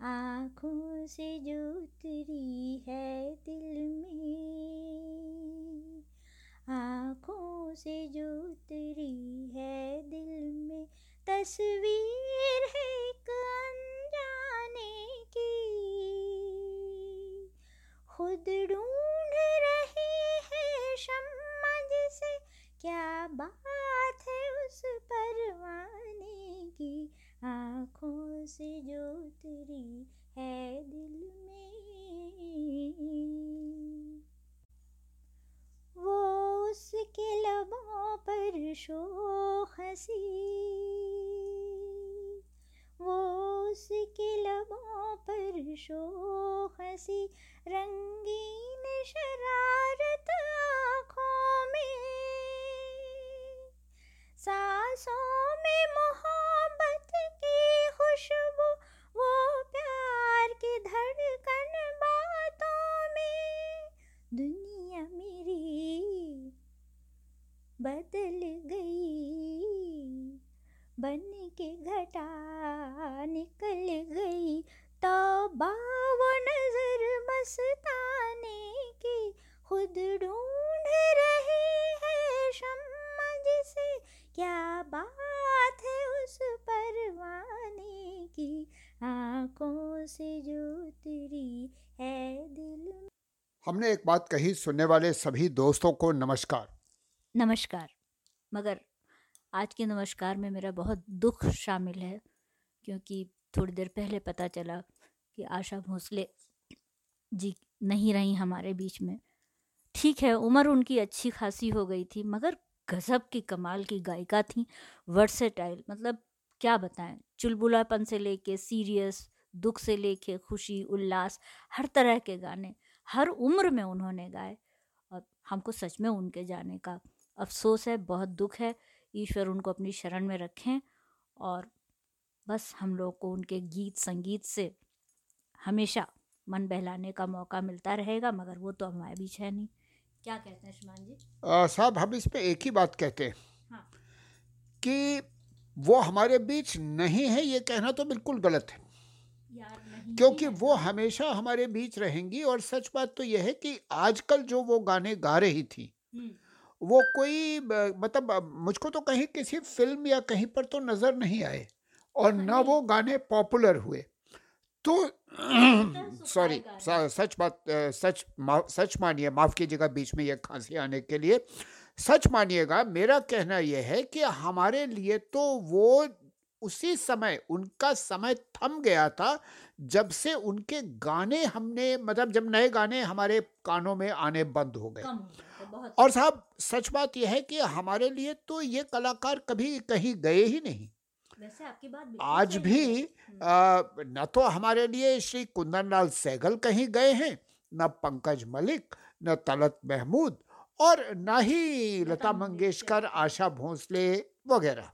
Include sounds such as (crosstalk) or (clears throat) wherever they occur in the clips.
आँखों से जो उतरी है दिल में। आँखों से जो उतरी है दिल में। तस्वीर उसके लबों पर शो हसी रंगीन शरारत आँखों में। सांसों में मोहब्बत की खुशबू, वो प्यार की धड़कन बातों में। दुनिया मेरी बदल गई। बन के घटा निकल गई। तो वो नज़र मस्ताने की खुद ढूंढ रही है शम्मा जिसे। क्या बात है उस परवाने की आँखों से जो उतरी है दिल हमने एक बात कही सुनने वाले सभी दोस्तों को नमस्कार। नमस्कार मगर आज के नमस्कार में मेरा बहुत दुख शामिल है, क्योंकि थोड़ी देर पहले पता चला कि आशा भोसले जी नहीं रही हमारे बीच में। ठीक है, उम्र उनकी अच्छी खासी हो गई थी, मगर गज़ब की कमाल की गायिका थी, वर्सेटाइल। मतलब क्या बताएँ, चुलबुलापन से लेके सीरियस, दुख से लेके खुशी, उल्लास, हर तरह के गाने, हर उम्र में उन्होंने गाए। और हमको सच में उनके जाने का अफसोस है, बहुत दुख है। ईश्वर उनको अपनी शरण में रखें और बस हम लोग को उनके गीत संगीत से हमेशा मन बहलाने का मौका मिलता रहेगा मगर वो तो हमारे बीच है नहीं। क्या कहते हैं शुमान जी? साहब हम इस पे एक ही बात कहते हैं हाँ। कि वो हमारे बीच नहीं है ये कहना तो बिल्कुल गलत है। क्योंकि वो हमेशा हमारे बीच रहेंगी और सच बात तो यह है कि आजकल जो वो गाने गा रही थी हम्म, वो कोई मतलब मुझको तो कहीं किसी फ़िल्म या कहीं पर तो नज़र नहीं आए और न नहीं। वो गाने पॉपुलर हुए। तो (clears throat) सॉरी सच बात सच मा- सच मानिए माफ़ कीजिएगा बीच में ये खांसी आने के लिए। सच मानिएगा मेरा कहना यह है कि हमारे लिए तो वो उसी समय उनका समय थम गया था जब से उनके गाने हमने मतलब जब नए गाने हमारे कानों में आने बंद हो गए। और साहब सच बात यह है कि हमारे लिए तो ये कलाकार कभी कहीं गए ही नहीं। वैसे आपकी बात आज भी हम्म, आ, न तो हमारे लिए श्री कुंदन लाल सहगल कहीं गए हैं न पंकज मलिक न तलत महमूद और न ही लता। मंगेशकर। आशा भोसले वगैरह।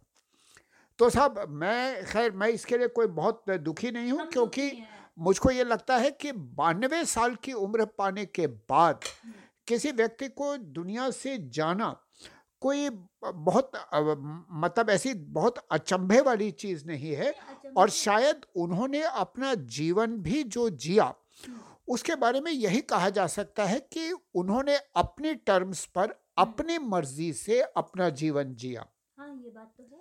तो साहब मैं खैर मैं इसके लिए कोई बहुत दुखी नहीं हूँ क्योंकि मुझको ये लगता है कि बानवे साल की उम्र पाने के बाद हम्म, किसी व्यक्ति को दुनिया से जाना कोई बहुत मतलब ऐसी बहुत अचंभे वाली चीज़ नहीं है। और शायद उन्होंने अपना जीवन भी जो जिया हम्म, उसके बारे में यही कहा जा सकता है कि उन्होंने अपने टर्म्स पर अपनी मर्ज़ी से अपना जीवन जिया। हाँ ये बात तो है।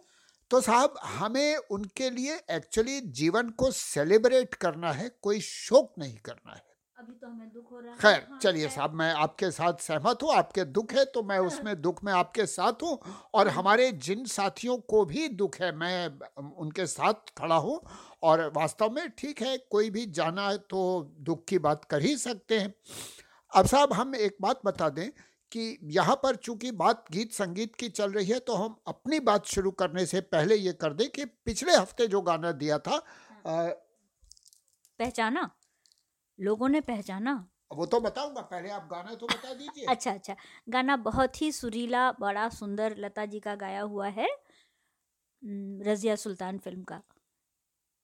तो साहब हमें उनके लिए एक्चुअली जीवन को सेलिब्रेट करना है कोई शोक नहीं करना है। अभी तो हमें दुख हो रहा है। खैर हाँ, चलिए साहब मैं आपके साथ सहमत हूँ आपके दुख है तो मैं उसमें दुख में आपके साथ हूँ और हमारे जिन साथियों को भी दुख है मैं उनके साथ खड़ा हूँ और वास्तव में ठीक है कोई भी जाना है तो दुख की बात कर ही सकते हैं। अब साहब हम एक बात बता दें कि यहाँ पर चूँकि बात गीत संगीत की चल रही है तो हम अपनी बात शुरू करने से पहले ये कर दें कि पिछले हफ़्ते जो गाना दिया था अ, पहचाना? लोगों ने पहचाना? वो तो बताऊँगा पहले आप गाना तो बता दीजिए। अच्छा अच्छा। गाना बहुत ही सुरीला बड़ा सुंदर लता जी का गाया हुआ है रजिया सुल्तान फ़िल्म का।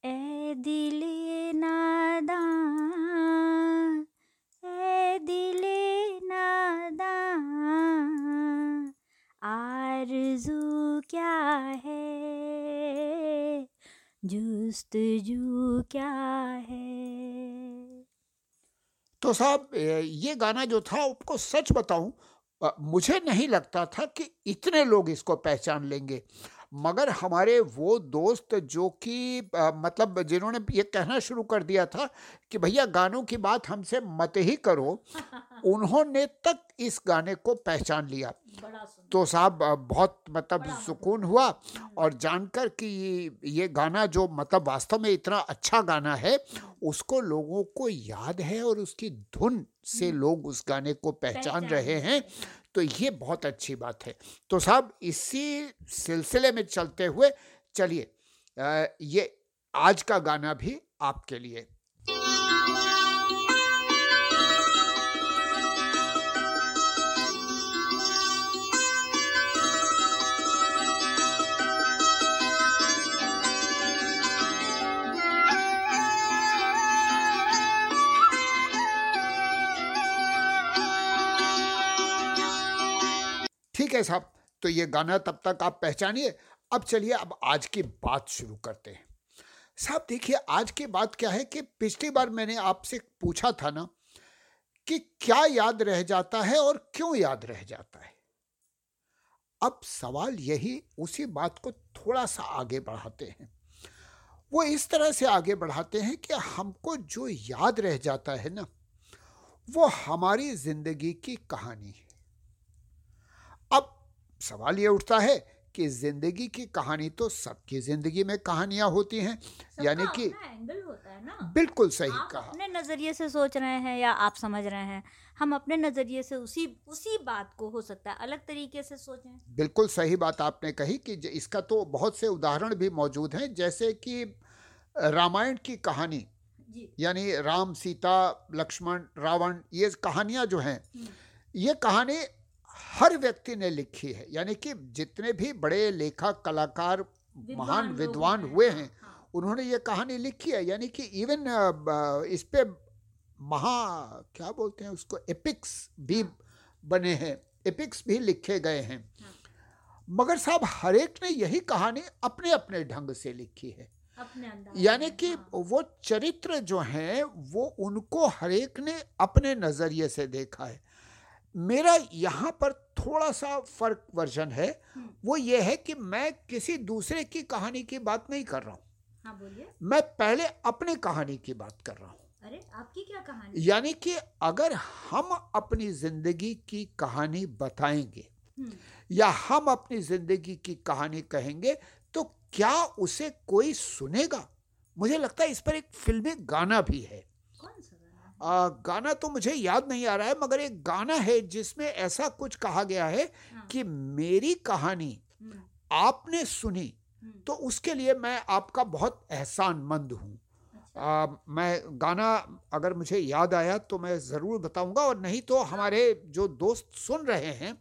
ए दिल नादा ए दिले आर आरज़ू क्या है? जुस्त जू क्या है? तो साहब ये गाना जो था आपको सच बताऊँ मुझे नहीं लगता था कि इतने लोग इसको पहचान लेंगे। मगर हमारे वो दोस्त जो कि मतलब जिन्होंने ये कहना शुरू कर दिया था कि भैया गानों की बात हमसे मत ही करो (laughs) उन्होंने तक इस गाने को पहचान लिया। तो साहब बहुत मतलब सुकून हुआ हम्म, और जानकर कि ये गाना जो मतलब वास्तव में इतना अच्छा गाना है उसको लोगों को याद है और उसकी धुन से हम्म। लोग उस गाने को पहचान पहचान रहे हैं। तो ये बहुत अच्छी बात है। तो साहब, इसी सिलसिले में चलते हुए चलिए ये आज का गाना भी आपके लिए। है साहब तो ये गाना तब तक आप पहचानिए। अब चलिए, अब आज की बात शुरू करते हैं। साहब, देखिए, आज की बात क्या है कि पिछली बार मैंने आपसे पूछा था ना कि क्या याद रह जाता है और क्यों याद रह जाता है? अब सवाल यही, उसी बात को थोड़ा सा आगे बढ़ाते हैं। वो इस तरह से आगे बढ़ाते हैं कि हमको जो याद रह जाता है ना, वो हमारी ज़िंदगी की कहानी है। सवाल ये उठता है कि ज़िंदगी की कहानी तो सबकी ज़िंदगी में कहानियाँ होती हैं यानी कि एंगल होता है ना। बिल्कुल सही आप कहा। अपने नज़रिए से सोच रहे हैं या आप समझ रहे हैं हम अपने नज़रिए से उसी उसी बात को हो सकता है अलग तरीके से सोचें। बिल्कुल सही बात आपने कही कि इसका तो बहुत से उदाहरण भी मौजूद हैं जैसे कि रामायण की कहानी यानी राम सीता लक्ष्मण रावण ये कहानियाँ जो हैं हम्म, ये कहानी हर व्यक्ति ने लिखी है। यानी कि जितने भी बड़े लेखक कलाकार महान विद्वान हुए हाँ, हैं हाँ, उन्होंने ये कहानी लिखी है। यानी कि इवन इस पे महा क्या बोलते हैं उसको एपिक्स भी बने हैं। एपिक्स भी लिखे गए हैं। हाँ। मगर साहब हर एक ने यही कहानी अपने अपने ढंग से लिखी है। यानी कि हाँ, वो चरित्र जो हैं वो उनको हर एक ने अपने नज़रिए से देखा है। मेरा यहाँ पर थोड़ा सा फ़र्क वर्जन है वो ये है कि मैं किसी दूसरे की कहानी की बात नहीं कर रहा हूँ। हाँ बोलिए। मैं पहले अपनी कहानी की बात कर रहा हूँ। अरे आपकी क्या कहानी? यानी कि अगर हम अपनी ज़िंदगी की कहानी बताएँगे हम्म, या हम अपनी ज़िंदगी की कहानी कहेंगे तो क्या उसे कोई सुनेगा? मुझे लगता है इस पर एक फिल्मी गाना भी है? आ, गाना तो मुझे याद नहीं आ रहा है मगर एक गाना है जिसमें ऐसा कुछ कहा गया है हाँ, कि मेरी कहानी हम्म, आपने सुनी हम्म, तो उसके लिए मैं आपका बहुत एहसानमंद हूँ। अच्छा, आ, मैं गाना अगर मुझे याद आया तो मैं ज़रूर बताऊँगा और नहीं तो हमारे जो दोस्त सुन रहे हैं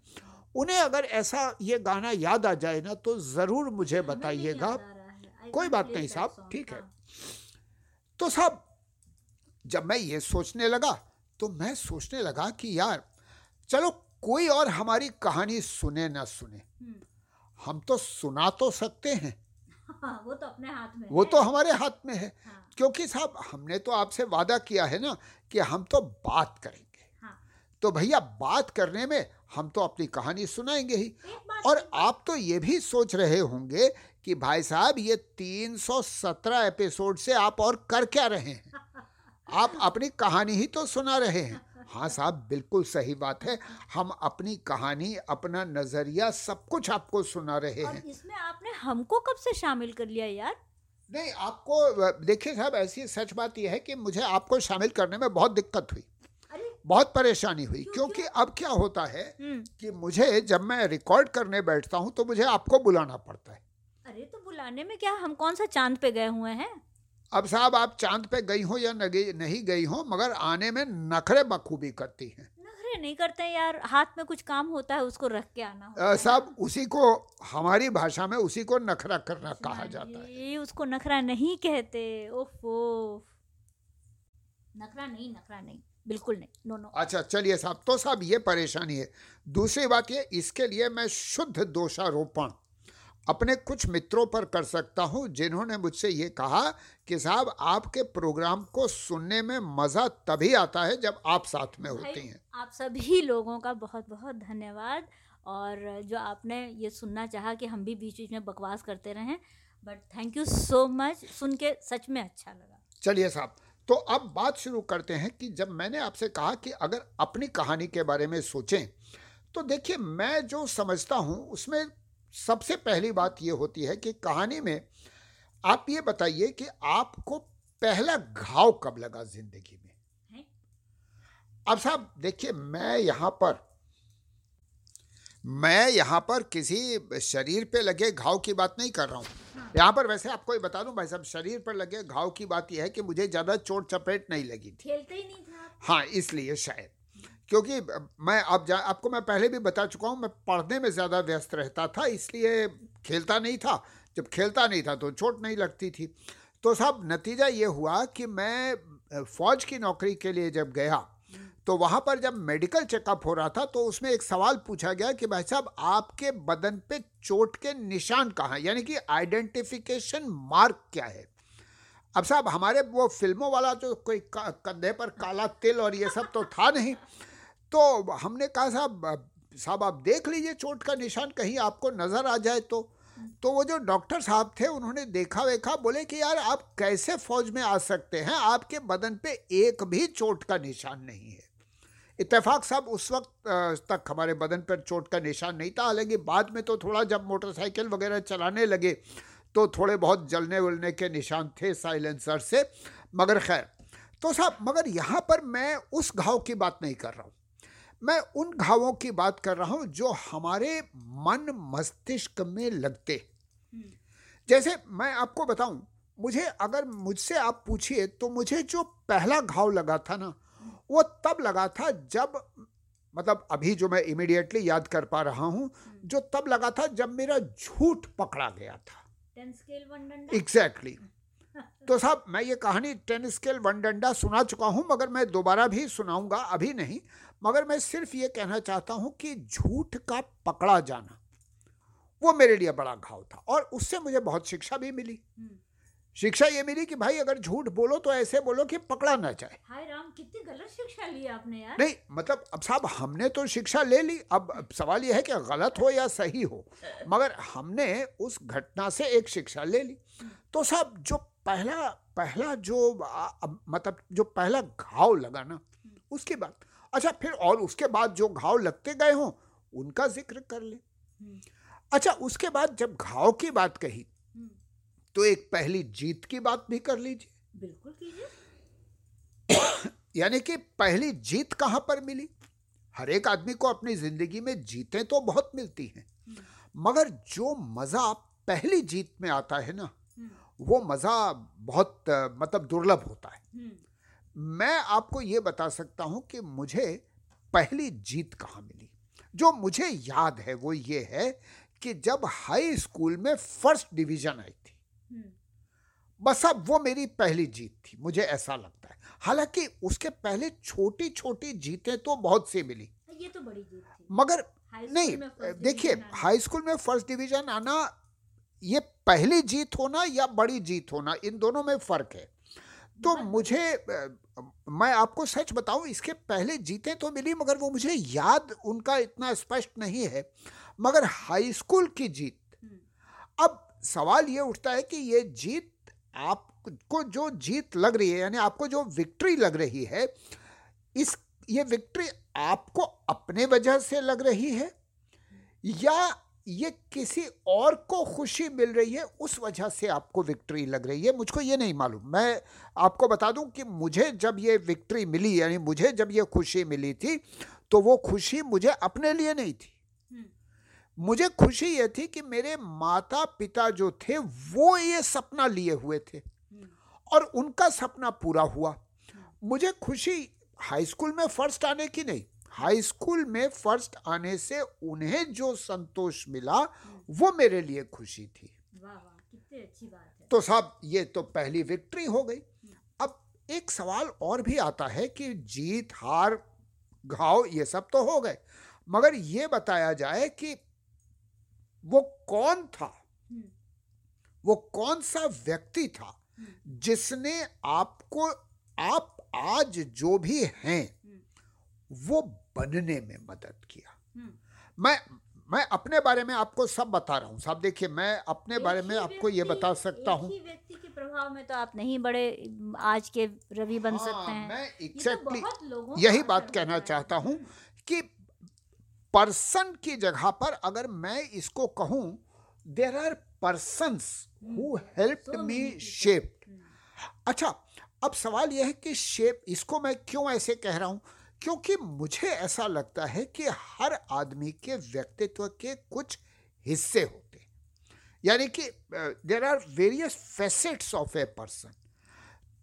उन्हें अगर ऐसा ये गाना याद आ जाए ना तो ज़रूर मुझे बताइएगा। कोई बात नहीं साहब, ठीक है। हाँ, तो साहब जब मैं ये सोचने लगा तो मैं सोचने लगा कि यार चलो कोई और हमारी कहानी सुने ना सुने। हम्म, हम तो सुना तो सकते हैं। हाँ, वो तो अपने हाथ में वो है। तो हमारे हाथ में है। हाँ, क्योंकि साहब हमने तो आपसे वादा किया है ना कि हम तो बात करेंगे। हाँ। तो भैया बात करने में हम तो अपनी कहानी सुनाएँगे ही। और आप तो ये भी सोच रहे होंगे कि भाई साहब ये 317 एपिसोड से आप और कर क्या रहे हैं? (laughs) आप अपनी कहानी ही तो सुना रहे हैं। हाँ साहब बिल्कुल सही बात है। हम अपनी कहानी अपना नज़रिया सब कुछ आपको सुना रहे हैं। इसमें आपने हमको कब से शामिल कर लिया यार? नहीं आपको देखिए साहब ऐसी सच बात यह है कि मुझे आपको शामिल करने में बहुत दिक्कत हुई। बहुत परेशानी हुई क्यों, क्योंकि अब क्या होता है हम्म, कि मुझे जब मैं रिकॉर्ड करने बैठता हूँ तो मुझे आपको बुलाना पड़ता है। अरे तो बुलाने में क्या हम कौन सा चाँद पे गए हुए हैं? अब साहब आप चाँद पे गई हो या नगे- नहीं गई हो मगर आने में नखरे बखूबी करती हैं। नखरे नहीं करते हैं यार हाथ में कुछ काम होता है उसको रख के आना है साहब उसी को हमारी भाषा में उसी को नखरा करना कहा जाता है। ये उसको नखरा नहीं कहते ओफो नखरा नहीं नखरा नहीं बिल्कुल नहीं नो नो। अच्छा चलिए साहब तो साहब ये परेशानी है। दूसरी बात ये इसके लिए मैं शुद्ध दोषारोपण अपने कुछ मित्रों पर कर सकता हूँ जिन्होंने मुझसे ये कहा कि साहब आपके प्रोग्राम को सुनने में मज़ा तभी आता है जब आप साथ में होती हैं। आप सभी लोगों का बहुत बहुत धन्यवाद। और जो आपने ये सुनना चाहा कि हम भी बीच बीच में बकवास करते रहें but thank you so much सुन के सच में अच्छा लगा। चलिए साहब तो अब बात शुरू करते हैं कि जब मैंने आपसे कहा कि अगर अपनी कहानी के बारे में सोचें तो देखिए मैं जो समझता हूँ उसमें सबसे पहली बात ये होती है कि कहानी में आप ये बताइए कि आपको पहला घाव कब लगा ज़िंदगी में? अब साहब देखिए मैं यहाँ पर मैं यहाँ पर किसी शरीर पे लगे घाव की बात नहीं कर रहा हूँ। हाँ। यहाँ पर वैसे आपको ही बता दूँ भाई साहब शरीर पर लगे घाव की बात यह है कि मुझे ज़्यादा चोट चपेट नहीं लगी थी। खेलते ही नहीं था हाँ इसलिए शायद। क्योंकि मैं अब जा, आपको मैं पहले भी बता चुका हूँ, मैं पढ़ने में ज़्यादा व्यस्त रहता था, इसलिए खेलता नहीं था। जब खेलता नहीं था तो चोट नहीं लगती थी। तो साहब, नतीजा ये हुआ कि मैं फ़ौज की नौकरी के लिए जब गया तो वहाँ पर जब मेडिकल चेकअप हो रहा था तो उसमें एक सवाल पूछा गया कि, भाई साहब, आपके बदन पे चोट के निशान कहाँ यानी कि आइडेंटिफिकेशन मार्क क्या है? अब साहब, हमारे वो फ़िल्मों वाला जो कोई कंधे पर काला तिल और ये सब तो था नहीं। तो हमने कहा, साहब साहब, आप देख लीजिए चोट का निशान, कहीं आपको नज़र आ जाए तो। तो वो जो डॉक्टर साहब थे, उन्होंने देखा वेखा बोले कि, यार, आप कैसे फौज में आ सकते हैं? आपके बदन पे एक भी चोट का निशान नहीं है। इत्तेफाक, साहब, उस वक्त तक हमारे बदन पर चोट का निशान नहीं था। हालाँकि बाद में तो थोड़ा, जब मोटरसाइकिल वगैरह चलाने लगे तो थोड़े बहुत जलने वलने के निशान थे साइलेंसर से। मगर खैर तो साहब, मगर यहाँ पर मैं उस घाव की बात नहीं कर रहा हूँ। मैं उन घावों की बात कर रहा हूँ जो हमारे मन मस्तिष्क में लगते हम्म। जैसे मैं आपको बताऊँ मुझे अगर मुझसे आप पूछिए तो मुझे जो पहला घाव लगा था ना वो तब लगा था जब मतलब अभी जो मैं इमीडिएटली याद कर पा रहा हूँ हम्म। जो तब लगा था जब मेरा झूठ पकड़ा गया था एग्जैक्टली exactly. तो साहब मैं ये कहानी टेन स्केल वन डंडा सुना चुका हूँ मगर मैं दोबारा भी सुनाऊँगा अभी नहीं। मगर मैं सिर्फ़ ये कहना चाहता हूँ कि झूठ का पकड़ा जाना वो मेरे लिए बड़ा घाव था और उससे मुझे बहुत शिक्षा भी मिली। हम्म। शिक्षा ये मिली कि भाई अगर झूठ बोलो तो ऐसे बोलो कि पकड़ा ना जाए। हाय राम कितनी गलत शिक्षा ली आपने यार। नहीं मतलब अब साहब हमने तो शिक्षा ले ली अब, अब सवाल यह है कि गलत हो या सही हो मगर हमने उस घटना से एक शिक्षा ले ली। तो साहब जो पहला पहला जो मतलब जो पहला घाव लगा ना हम्म। उसके बाद अच्छा फिर और उसके बाद जो घाव लगते गए हों उनका ज़िक्र कर ले हम्म। अच्छा उसके बाद जब घाव की बात कही हम्म। तो एक पहली जीत की बात भी कर लीजिए बिल्कुल कीजिए (coughs) यानी कि पहली जीत कहाँ पर मिली हर एक आदमी को अपनी ज़िंदगी में जीतें तो बहुत मिलती हैं। मगर जो मज़ा पहली जीत में आता है ना वो मज़ा बहुत मतलब दुर्लभ होता है। मैं आपको ये बता सकता हूँ कि मुझे पहली जीत कहाँ मिली? जो मुझे याद है वो ये है कि जब हाई स्कूल में फ़र्स्ट डिवीज़न आई थी। हम्म। बस अब वो मेरी पहली जीत थी मुझे ऐसा लगता है। हालाँकि उसके पहले छोटी छोटी जीतें तो बहुत सी मिली। ये तो बड़ी जीत थी। मगर नहीं देखिए हाई स्कूल में फ़र्स्ट डिवीज़न आना ये पहली जीत होना या बड़ी जीत होना इन दोनों में फ़र्क है। तो मुझे मैं आपको सच बताऊँ इसके पहले जीते तो मिली मगर वो मुझे याद उनका इतना स्पष्ट नहीं है। मगर हाई स्कूल की जीत। अब सवाल ये उठता है कि ये जीत आपको जो जीत लग रही है यानी आपको जो विक्ट्री लग रही है इस ये विक्ट्री आपको अपने वजह से लग रही है? या ये किसी और को खुशी मिल रही है उस वजह से आपको विक्ट्री लग रही है मुझको ये नहीं मालूम मैं आपको बता दूँ कि मुझे जब ये विक्ट्री मिली यानी मुझे जब ये खुशी मिली थी तो वो खुशी मुझे अपने लिए नहीं थी हम्म। मुझे खुशी ये थी कि मेरे माता पिता जो थे वो ये सपना लिए हुए थे हम्म। और उनका सपना पूरा हुआ हम्म। मुझे खुशी हाई स्कूल में फ़र्स्ट आने की नहीं हाई स्कूल में फ़र्स्ट आने से उन्हें जो संतोष मिला वो मेरे लिए खुशी थी। वाह अच्छी बात है। तो साहब ये तो पहली विक्ट्री हो गई। अब एक सवाल और भी आता है कि जीत हार घाव ये सब तो हो गए। मगर ये बताया जाए कि वो कौन था? वो कौन सा व्यक्ति था जिसने आपको आप आज जो भी हैं वो बनने में मदद किया। मैं मैं अपने बारे में आपको सब बता रहा हूँ। साहब देखिए मैं अपने बारे में आपको ये बता सकता हूँ। व्यक्ति के प्रभाव में तो आप नहीं बड़े आज के रवि बन हाँ, सकते हैं। मैं एग्जैक्टली तो यही बात कहना चाहता हूँ कि पर्सन की जगह पर अगर मैं इसको कहूँ there are person who help me shape अच्छा अब सवाल यह है कि शेप इसको मैं क्यों ऐसे कह रहा हूँ? क्योंकि मुझे ऐसा लगता है कि हर आदमी के व्यक्तित्व के कुछ हिस्से होते हैं। यानी कि there are various facets of a person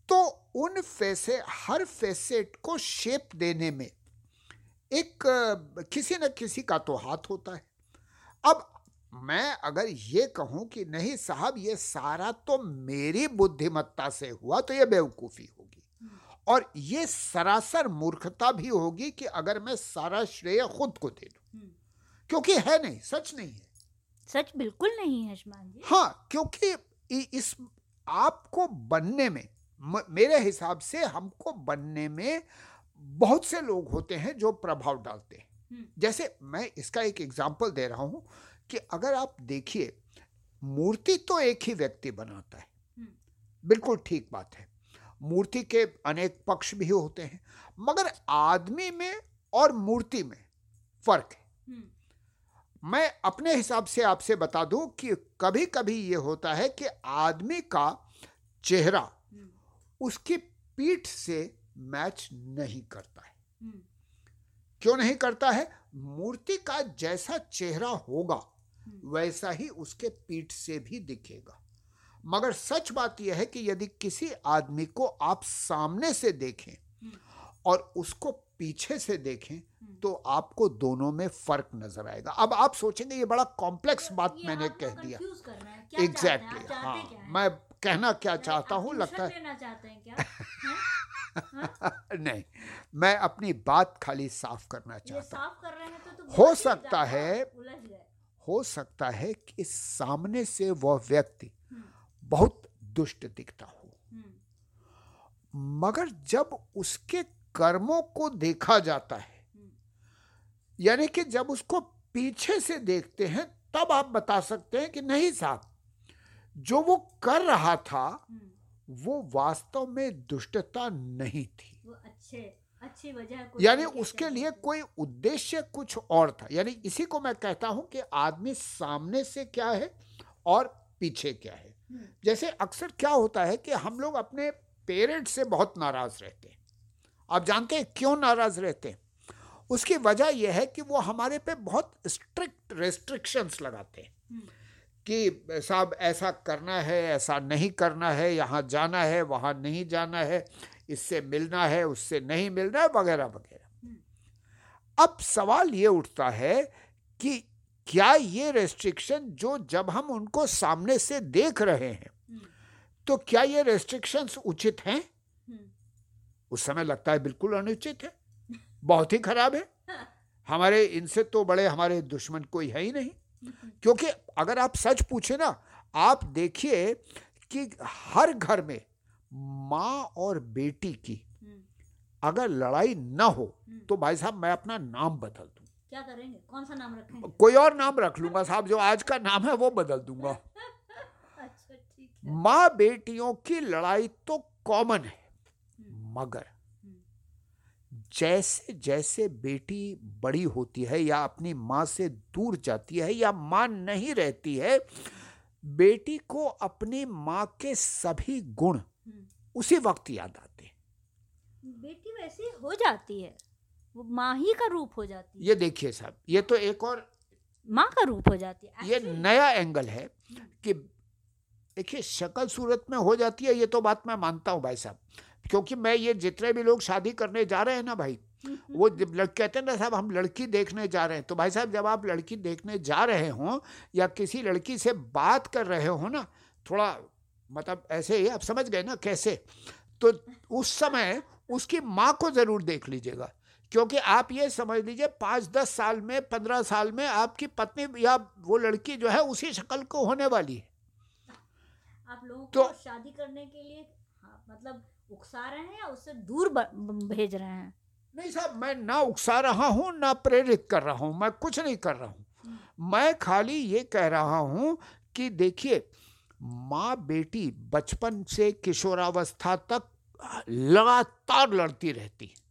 तो उन फैसे, हर फेसेट को शेप देने में एक किसी न किसी का तो हाथ होता है। अब मैं अगर ये कहूँ कि नहीं साहब, ये सारा तो मेरी बुद्धिमत्ता से हुआ तो ये बेवकूफ़ी होगी। और ये सरासर मूर्खता भी होगी कि अगर मैं सारा श्रेय खुद को दे दूँ हम्म। क्योंकि है नहीं सच नहीं है सच बिल्कुल नहीं है जी हाँ क्योंकि इस आपको बनने में मेरे हिसाब से हमको बनने में बहुत से लोग होते हैं जो प्रभाव डालते हैं हम्म। जैसे मैं इसका एक एग्ज़ाम्पल दे रहा हूँ कि अगर आप देखिए मूर्ति तो एक ही व्यक्ति बनाता है हम्म। बिल्कुल ठीक बात है मूर्ति के अनेक पक्ष भी होते हैं मगर आदमी में और मूर्ति में फ़र्क है। हम्म। मैं अपने हिसाब से आपसे बता दूँ कि कभी कभी ये होता है कि आदमी का चेहरा हम्म। उसकी पीठ से मैच नहीं करता है। क्यों नहीं करता है? मूर्ति का जैसा चेहरा होगा वैसा ही उसके पीठ से भी दिखेगा। मगर सच बात यह है कि यदि किसी आदमी को आप सामने से देखें और उसको पीछे से देखें तो आपको दोनों में फ़र्क नज़र आएगा। अब आप सोचेंगे ये बड़ा कॉम्प्लेक्स तो बात मैंने तो कह दिया। एग्जैक्टली exactly, हाँ। मैं कहना क्या चाहता हूँ लगता है (laughs) नहीं मैं अपनी बात खाली साफ़ करना चाहता हूँ। तो हो सकता है हो सकता है कि सामने से वह व्यक्ति बहुत दुष्ट दिखता हूँ। मगर जब उसके कर्मों को देखा जाता है यानी कि जब उसको पीछे से देखते हैं तब आप बता सकते हैं कि नहीं साहब जो वो कर रहा था वो वास्तव में दुष्टता नहीं थी। वो अच्छे अच्छी वजह यानी उसके लिए कोई उद्देश्य कुछ और था। यानी इसी को मैं कहता हूँ कि आदमी सामने से क्या है और पीछे क्या है। हम्म। जैसे अक्सर क्या होता है कि हम लोग अपने पेरेंट्स से बहुत नाराज़ रहते हैं आप जानते हैं क्यों नाराज़ रहते हैं उसकी वजह यह है कि वो हमारे पे बहुत स्ट्रिक्ट रेस्ट्रिक्शंस लगाते हैं। कि साहब ऐसा करना है, ऐसा नहीं करना है, यहाँ जाना है, वहाँ नहीं जाना है, इससे मिलना है, उससे नहीं मिलना है, वगैरह वगैरह अब सवाल ये उठता है कि क्या ये रेस्ट्रिक्शन जो जब हम उनको सामने से देख रहे हैं तो क्या ये रेस्ट्रिक्शंस उचित हैं? उस समय लगता है बिल्कुल अनुचित है। बहुत ही खराब है। हमारे इनसे तो बड़े हमारे दुश्मन कोई है ही नहीं। क्योंकि अगर आप सच पूछे ना आप देखिए कि हर घर में माँ और बेटी की हम्म। अगर लड़ाई ना हो हम्म। तो भाई साहब मैं अपना नाम बदल दूँ। क्या करेंगे? कौन सा नाम रखेंगे? कोई और नाम रख लूँगा साहब जो आज का नाम है वो बदल दूँगा। (laughs) अच्छा, माँ बेटियों की लड़ाई तो कॉमन है हम्म। मगर जैसे जैसे बेटी बड़ी होती है या अपनी माँ से दूर जाती है या माँ नहीं रहती है बेटी को अपनी माँ के सभी गुण उसी वक्त याद आते हैं। बेटी वैसी हो जाती है। वो माँ ही का रूप हो जाती है। ये देखिए साहब ये तो एक और माँ का रूप हो जाती है ये नया एंगल है कि देखिए शक्ल सूरत में हो जाती है ये तो बात मैं मानता हूँ भाई साहब क्योंकि मैं ये जितने भी लोग शादी करने जा रहे हैं ना भाई वो जब कहते हैं ना साहब हम लड़की देखने जा रहे हैं तो भाई साहब जब आप लड़की देखने जा रहे हो या किसी लड़की से बात कर रहे हो ना थोड़ा मतलब ऐसे ही आप समझ गए ना कैसे तो उस समय उसकी माँ को ज़रूर देख लीजिएगा। क्योंकि आप ये समझ लीजिए पाँच दस साल में पंद्रह साल में आपकी पत्नी या वो लड़की जो है उसी शक्ल को होने वाली है। आप लोगों तो- को शादी करने के लिए हाँ, मतलब उकसा रहे हैं या उससे दूर भेज रहे हैं? नहीं साहब मैं ना उकसा रहा हूँ ना प्रेरित कर रहा हूँ मैं कुछ नहीं कर रहा हूँ। मैं खाली ये कह रहा हूँ कि देखिए माँ बेटी बचपन से किशोरावस्था तक लगातार लड़ती रहती है।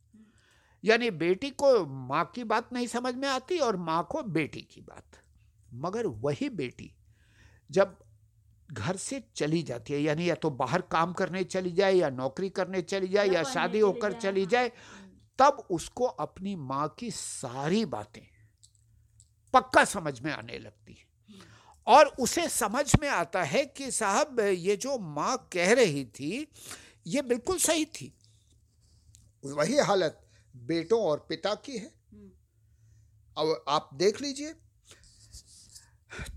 यानी बेटी को माँ की बात नहीं समझ में आती और माँ को बेटी की बात। मगर वही बेटी जब घर से चली जाती है यानी या तो बाहर काम करने चली जाए या नौकरी करने चली जाए या शादी होकर चली हाँ। जाए तब उसको अपनी माँ की सारी बातें पक्का समझ में आने लगती है। और उसे समझ में आता है कि साहब ये जो माँ कह रही थी ये बिल्कुल सही थी। वही हालत। बेटों और पिता की है। हम्म, अब आप देख लीजिए।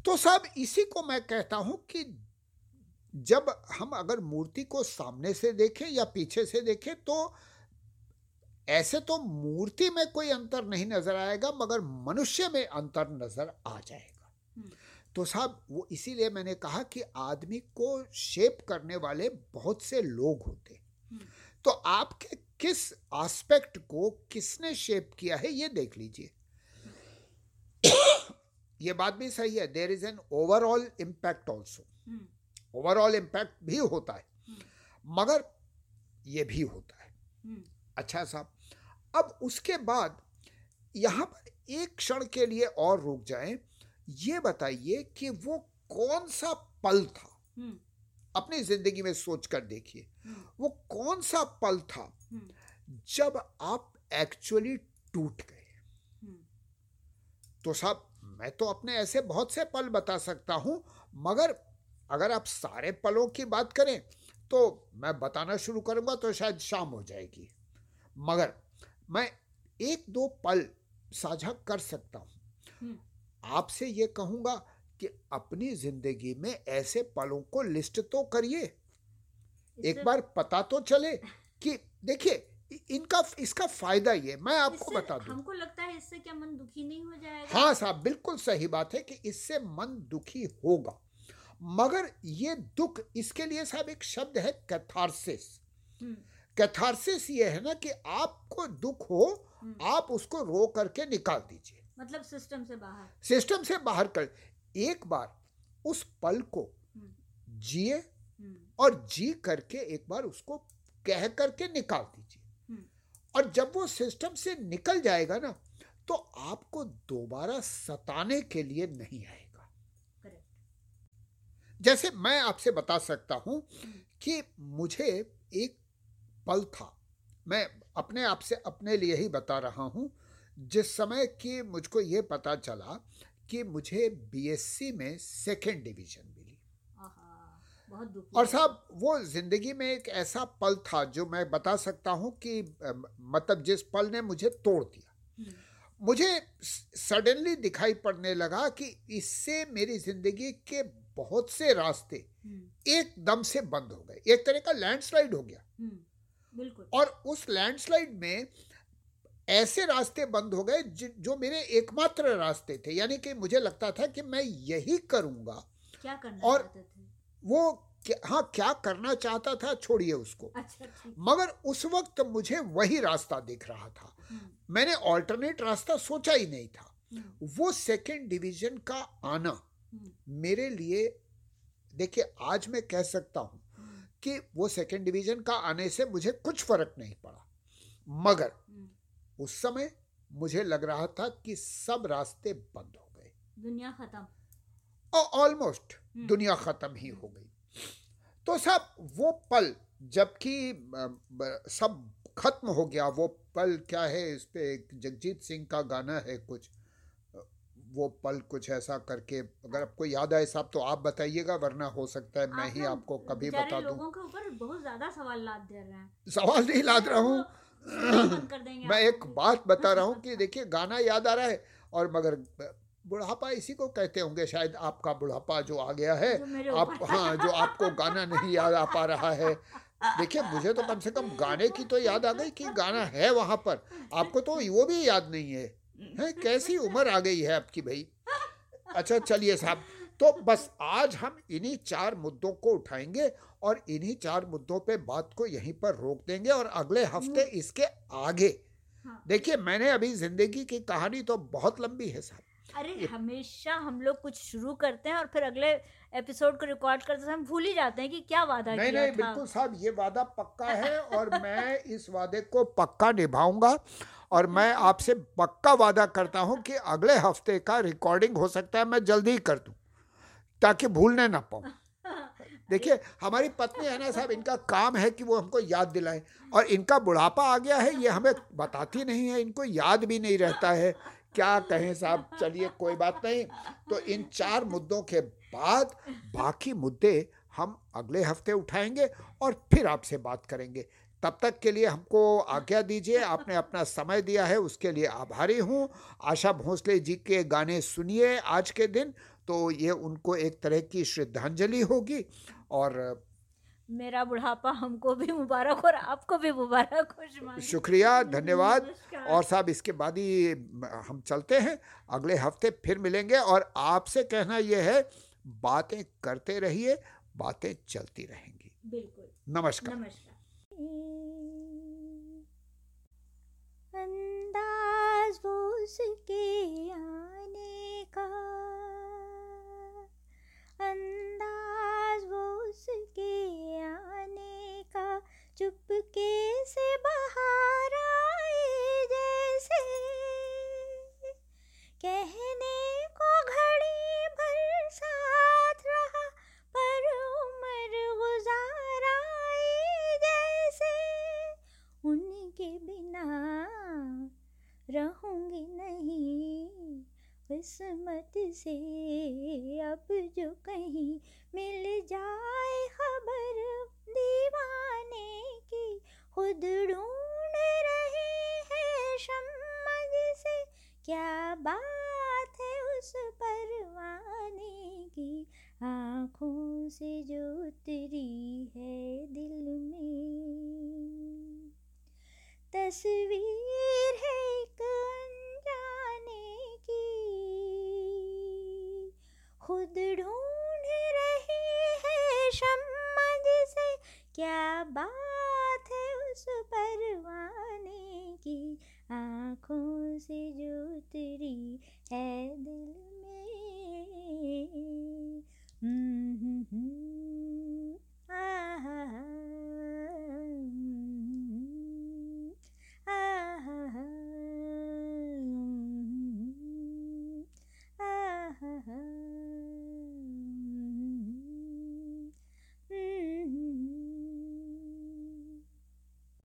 तो साहब इसी को मैं कहता हूँ कि जब हम अगर मूर्ति को सामने से देखें या पीछे से देखें तो ऐसे तो मूर्ति में कोई अंतर नहीं नज़र आएगा मगर मनुष्य में अंतर नज़र आ जाएगा। हम्म। तो साहब वो इसीलिए मैंने कहा कि आदमी को शेप करने वाले बहुत से लोग होते। हम्म। तो आपके किस एस्पेक्ट को किसने शेप किया है ये देख लीजिए। ये बात भी सही है there is an overall impact also overall impact भी होता है मगर ये भी होता है। हम्म, अच्छा साहब अब उसके बाद यहाँ पर एक क्षण के लिए और रुक जाएँ। ये बताइए कि वो कौन सा पल था? हम्म, अपनी ज़िंदगी में सोच कर देखिए हम्म, वो कौन सा पल था हम्म, जब आप एक्चुअली टूट गए? हम्म, तो साहब मैं तो अपने ऐसे बहुत से पल बता सकता हूँ मगर अगर आप सारे पलों की बात करें तो मैं बताना शुरू करूँगा तो शायद शाम हो जाएगी। मगर मैं एक दो पल साझा कर सकता हूँ। आपसे ये कहूँगा कि अपनी ज़िंदगी में ऐसे पलों को लिस्ट तो करिए। एक बार पता तो चले कि देखिए इनका इसका फ़ायदा ये मैं आपको बता दूँ। हमको लगता है इससे क्या मन दुखी नहीं हो जाएगा? हाँ साहब बिल्कुल सही बात है कि इससे मन दुखी होगा। मगर ये दुख इसके लिए साहब एक शब्द है कैथारसिस। हम्म, कैथारसिस ये है ना कि आपको दुख हो हम्म, आप उसको रो करके निकाल दीजिए। मतलब सिस्टम से बाहर। सिस्टम से बाहर कर एक बार उस पल को हम्म, जिए हम्म, और जी करके एक बार उसको कह करके निकाल दीजिए। हम्म। और जब वो सिस्टम से निकल जाएगा ना तो आपको दोबारा सताने के लिए नहीं आएगा। जैसे मैं आपसे बता सकता हूँ कि मुझे एक पल था। मैं अपने आप से अपने लिए ही बता रहा हूँ। जिस समय कि मुझको ये पता चला कि मुझे बीएससी में सेकेंड डिवीज़न मिली। बहुत और साहब वो ज़िंदगी में एक ऐसा पल था जो मैं बता सकता हूँ कि मतलब जिस पल ने मुझे तोड़ दिया। हम्म, मुझे सडनली दिखाई पड़ने लगा कि इससे मेरी ज़िंदगी के बहुत से रास्ते हम्म, एकदम से बंद हो गए। एक तरह का लैंडस्लाइड हो गया। हम्म, बिल्कुल। और उस लैंडस्लाइड में ऐसे रास्ते बंद हो गए जो मेरे एकमात्र रास्ते थे। यानी कि मुझे लगता था कि मैं यही करूँगा। क्या करना और- थे? वो क्या, हाँ क्या करना चाहता था छोड़िए उसको। अच्छा मगर उस वक्त मुझे वही रास्ता दिख रहा था। हम्म, मैंने ऑल्टरनेट रास्ता सोचा ही नहीं था। हम्म, वो सेकेंड डिवीज़न का आना हम्म, मेरे लिए देखिए आज मैं कह सकता हूँ कि वो सेकेंड डिवीज़न का आने से मुझे कुछ फ़र्क नहीं पड़ा। मगर हम्म, उस समय मुझे लग रहा था कि सब रास्ते बंद हो गए। दुनिया खत्म। और ऑलमोस्ट हम्म, दुनिया खत्म ही हो गई। तो साहब वो पल जबकि सब खत्म हो गया वो पल क्या है इस पे एक जगजीत सिंह का गाना है कुछ। वो पल कुछ ऐसा करके अगर आपको याद आए साहब तो आप बताइएगा वरना हो सकता है मैं ही आपको कभी बता दूँ। लोगों के ऊपर बहुत ज़्यादा सवाल लाद दे रहे हैं। सवाल नहीं लाद रहा हूँ। बंद कर देंगे मैं एक बात बता रहा हूँ कि देखिए गाना याद आ रहा है और मगर बुढ़ापा इसी को कहते होंगे शायद आपका बुढ़ापा जो आ गया है आप हाँ जो आपको गाना नहीं याद आ पा रहा है। देखिए मुझे तो कम से कम गाने की तो याद आ गई कि गाना है वहाँ पर। आपको तो वो भी याद नहीं है हैं? कैसी उम्र आ गई है आपकी भाई? अच्छा चलिए साहब तो बस आज हम इन्हीं चार मुद्दों को उठाएँगे और इन्हीं चार मुद्दों पे बात को यहीं पर रोक देंगे और अगले हफ़्ते हम्म। इसके आगे। हाँ। देखिए मैंने अभी ज़िंदगी की कहानी तो बहुत लंबी है साहब। अरे हमेशा हम लोग कुछ शुरू करते हैं और फिर अगले एपिसोड को रिकॉर्ड करते हम भूल ही जाते हैं कि क्या वादा नहीं किया नहीं बिल्कुल साहब ये वादा पक्का है (laughs) और मैं इस वादे को पक्का निभाऊँगा और मैं आपसे पक्का वादा करता हूँ कि अगले हफ़्ते का रिकॉर्डिंग हो सकता है मैं जल्दी ही कर दूँ ताकि भूलने ना पाऊँ। (laughs) देखिए, हमारी पत्नी है ना साहब, इनका काम है कि वो हमको याद दिलाएँ। और इनका बुढ़ापा आ गया है, ये हमें बताती नहीं है, इनको याद भी नहीं रहता है। क्या कहें साहब, चलिए, कोई बात नहीं। तो इन चार मुद्दों के बाद बाकी मुद्दे हम अगले हफ़्ते उठाएँगे और फिर आपसे बात करेंगे। तब तक के लिए हमको आज्ञा दीजिए, आपने अपना समय दिया है, उसके लिए आभारी हूँ। आशा भोसले जी के गाने सुनिए आज के दिन तो ये उनको एक तरह की श्रद्धांजलि होगी। और मेरा बुढ़ापा हमको भी मुबारक और आपको भी मुबारक शुक्रिया धन्यवाद। और साहब इसके बाद ही हम चलते हैं। अगले हफ़्ते फिर मिलेंगे और आपसे कहना यह है बातें करते रहिए बातें चलती रहेंगी। बिल्कुल। नमस्कार। नमस्कार। से अब जो कहीं मिल जाए खबर दीवाने की, खुद ढूंढ रहे हैं शम्मा से, क्या बात है उस परवाने की? आँखों से जो उतरी है दिल में, तस्वीर